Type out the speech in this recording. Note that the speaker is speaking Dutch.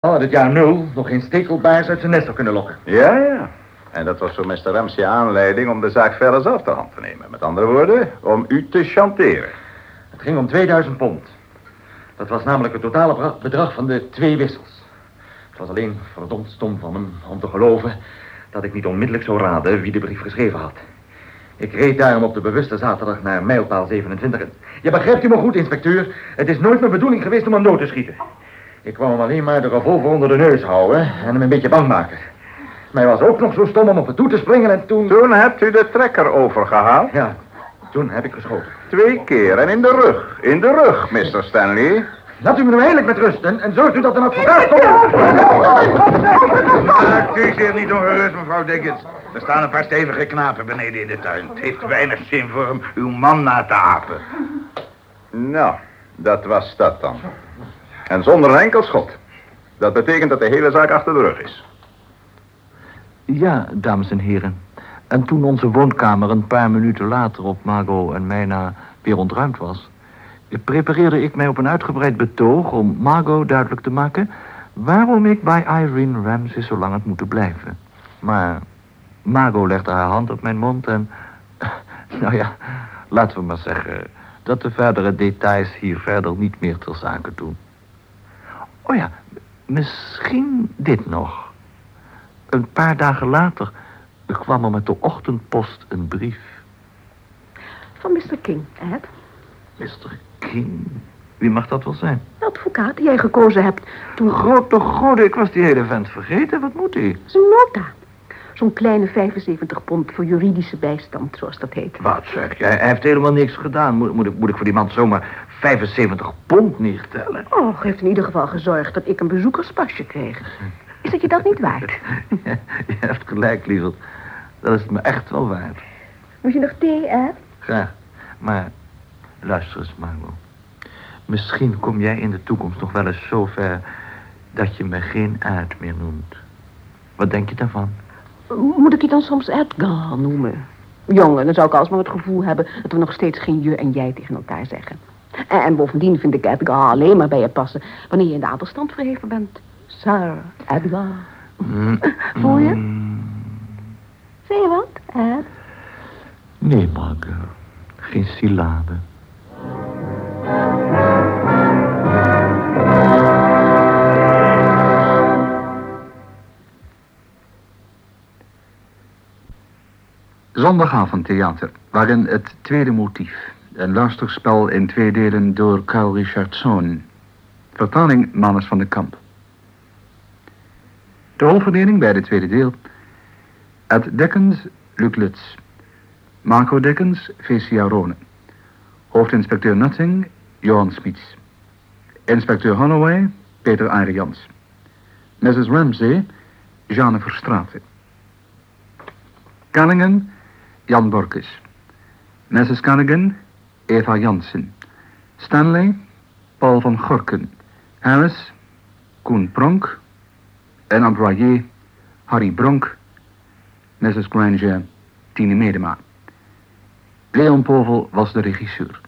Al het jaar nul nog geen stekelbaars uit zijn nest kunnen lokken. Ja, ja. En dat was voor Mr. Ramsey aanleiding om de zaak verder zelf te hand te nemen. Met andere woorden, om u te chanteren. Het ging om 2000 pond. Dat was namelijk het totale bedrag van de twee wissels. Het was alleen verdomd stom van hem om te geloven dat ik niet onmiddellijk zou raden wie de brief geschreven had. Ik reed daarom op de bewuste zaterdag naar mijlpaal 27. Je begrijpt u me goed, inspecteur. Het is nooit mijn bedoeling geweest om hem dood te schieten. Ik kwam hem alleen maar de revolver onder de neus houden en hem een beetje bang maken. Maar hij was ook nog zo stom om op het toe te springen en toen... Toen hebt u de trekker overgehaald? Ja, toen heb ik geschoten. Twee keer en in de rug. In de rug, Mr. Stanley. Laat u me nou eindelijk met rust en, en zorgt u dat een advocaat komt. Maakt u zich niet ongerust, mevrouw Dickens. Er staan een paar stevige knapen beneden in de tuin. Het heeft weinig zin voor hem uw man na te apen. Nou, dat was dat dan. En zonder een enkel schot. Dat betekent dat de hele zaak achter de rug is. Ja, dames en heren. En toen onze woonkamer een paar minuten later op Margot en mij na weer ontruimd was... prepareerde ik mij op een uitgebreid betoog om Margot duidelijk te maken... waarom ik bij Irene Ramsey zo lang had moeten blijven. Maar Margot legde haar hand op mijn mond en... Nou ja, laten we maar zeggen... dat de verdere details hier verder niet meer ter zake doen. Oh ja, misschien dit nog... Een paar dagen later kwam er met de ochtendpost een brief. Van Mr. King, Ed. Mr. King? Wie mag dat wel zijn? De advocaat die jij gekozen hebt toen... Grote gode, ik was die hele vent vergeten. Wat moet hij? Zijn nota. Zo'n kleine 75 pond voor juridische bijstand, zoals dat heet. Wat zeg jij? Hij heeft helemaal niks gedaan. Moet, moet, ik, moet ik voor die man zomaar 75 pond neertellen? Oh, heeft in ieder geval gezorgd dat ik een bezoekerspasje kreeg. Is het je dat niet waard? je hebt gelijk, lieverd. Dat is het me echt wel waard. Moet je nog thee, hè? Graag. Maar luister eens, Margot. Misschien kom jij in de toekomst nog wel eens zo ver... dat je me geen uit meer noemt. Wat denk je daarvan? Moet ik je dan soms Edgar noemen? Jongen, dan zou ik alsmaar het gevoel hebben... dat we nog steeds geen je en jij tegen elkaar zeggen. En, bovendien vind ik Edgar alleen maar bij je passen... wanneer je in de adelstand verheven bent. Sir Edgar. Mm. Voel je? Mm. Zie je wat, Ed? Nee, Margot. Geen syllabe. Zondagavondtheater, waarin het tweede motief. Een luisterspel in twee delen door Carl Richardson. Vertaling Mannes van de Kamp. De rolverdeling bij het tweede deel. Ed Dekkens, Luc Lutz. Marco Dekkens, Fecia Rone. Hoofdinspecteur Nutting, Johan Smits. Inspecteur Holloway, Peter Arians. Mrs. Ramsey, Jeanne Verstraeten. Callingen, Jan Borkes. Mrs. Callaghan, Eva Jansen. Stanley, Paul van Gorken. Harris, Koen Pronk, en employé Harry Bronk, Mrs. Granger, Tine Medema. Leon Povel was de regisseur.